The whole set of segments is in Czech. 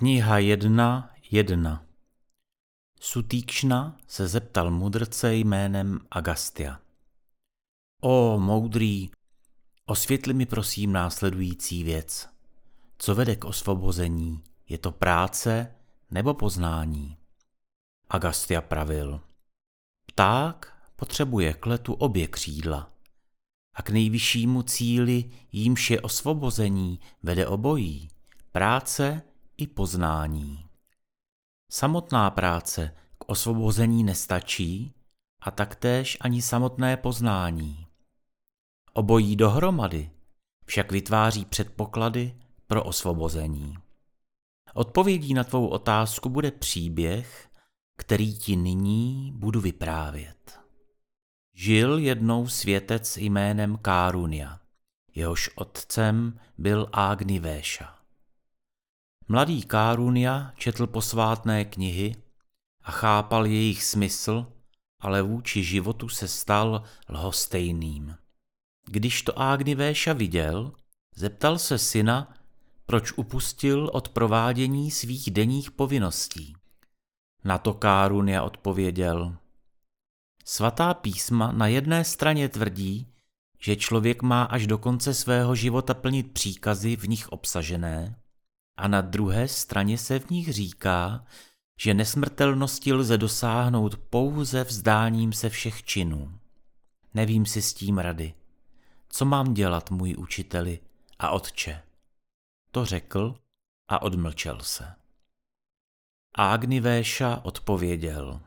Kniha jedna jedna Sutíkšna se zeptal mudrce jménem Agastia. O moudrý, osvětli mi prosím následující věc. Co vede k osvobození? Je to práce nebo poznání? Agastia pravil. Pták potřebuje k letu obě křídla a k nejvyššímu cíli, jímž je osvobození, vede obojí, práce i poznání. Samotná práce k osvobození nestačí a taktéž ani samotné poznání. Obojí dohromady však vytváří předpoklady pro osvobození. Odpovědí na tvou otázku bude příběh, který ti nyní budu vyprávět. Žil jednou světec jménem Kárunia, jehož otcem byl Agnivéša. Mladý Kárunia četl posvátné knihy a chápal jejich smysl, ale vůči životu se stal lhostejným. Když to Agnivéša viděl, zeptal se syna, proč upustil od provádění svých denních povinností. Na to Kárunia odpověděl. Svatá písma na jedné straně tvrdí, že člověk má až do konce svého života plnit příkazy v nich obsažené, a na druhé straně se v nich říká, že nesmrtelnosti lze dosáhnout pouze vzdáním se všech činů. Nevím si s tím rady. Co mám dělat, můj učiteli a otče? To řekl a odmlčel se. Agnivéša odpověděl.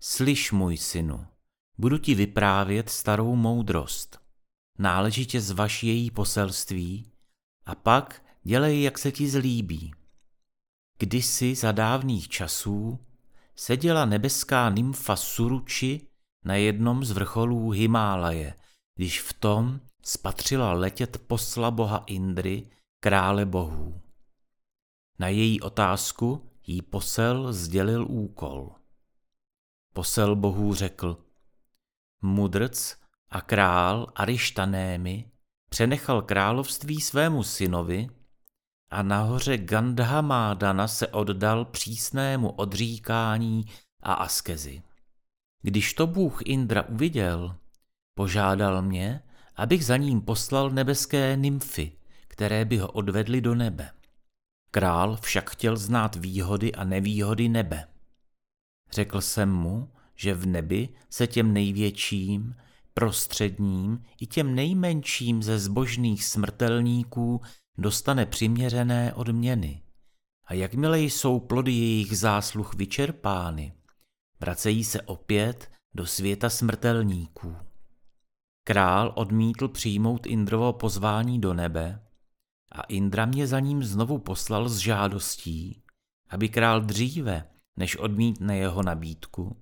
Slyš, můj synu, budu ti vyprávět starou moudrost. Náležitě zvaž její poselství a pak dělej, jak se ti zlíbí. Kdysi za dávných časů seděla nebeská nymfa Suruči na jednom z vrcholů Himálaje, když v tom spatřila letět posla boha Indry, krále bohů. Na její otázku jí posel sdělil úkol. Posel bohů řekl, mudrc a král Arištanémy přenechal království svému synovi, a nahoře Gandhamádana se oddal přísnému odříkání a askezi. Když to bůh Indra uviděl, požádal mě, abych za ním poslal nebeské nymfy, které by ho odvedly do nebe. Král však chtěl znát výhody a nevýhody nebe. Řekl jsem mu, že v nebi se těm největším, prostředním i těm nejmenším ze zbožných smrtelníků dostane přiměřené odměny. A jakmile jsou plody jejich zásluh vyčerpány, vracejí se opět do světa smrtelníků. Král odmítl přijmout Indrovo pozvání do nebe a Indra mě za ním znovu poslal s žádostí, aby král dříve, než odmítne jeho nabídku,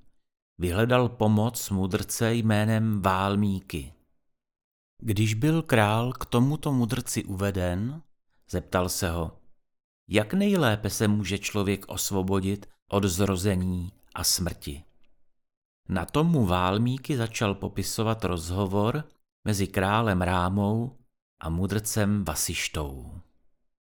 vyhledal pomoc mudrce jménem Válmíky. Když byl král k tomuto mudrci uveden, zeptal se ho, jak nejlépe se může člověk osvobodit od zrození a smrti. Na tomu Válmíky začal popisovat rozhovor mezi králem Rámou a mudrcem Vasištou.